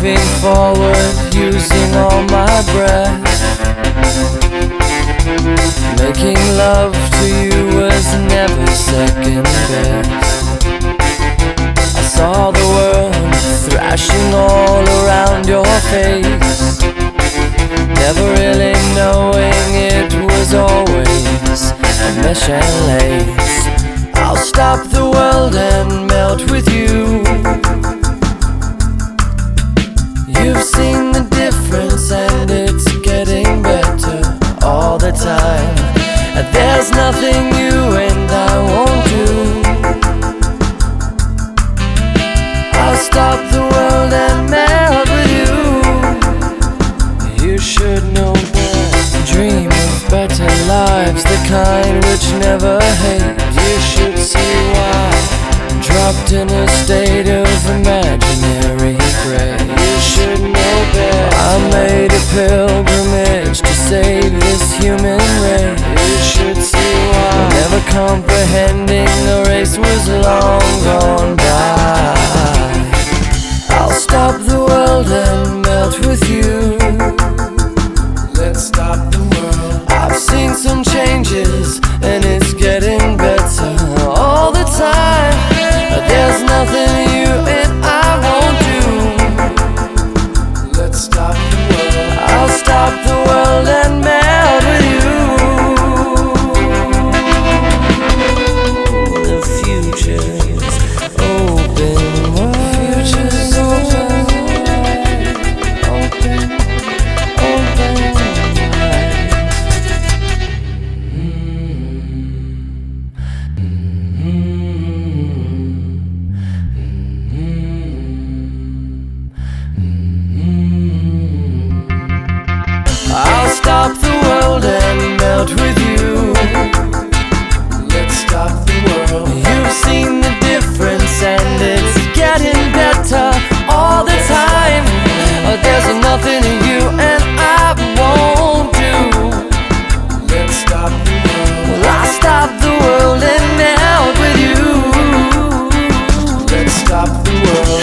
moving forward using all my breath. Making love to you was never second best. I saw the world thrashing all around your face. Never really knowing it was always a mesh and lace. I'll stop the world and melt with you. Seen the difference and it's getting better all the time. There's nothing you and I won't do. I'll stop the world and melt with you. You should know better. Dream of better lives, the kind which never hate. You should see why. Dropped in a state of imaginary comprehending the race was long gone by. world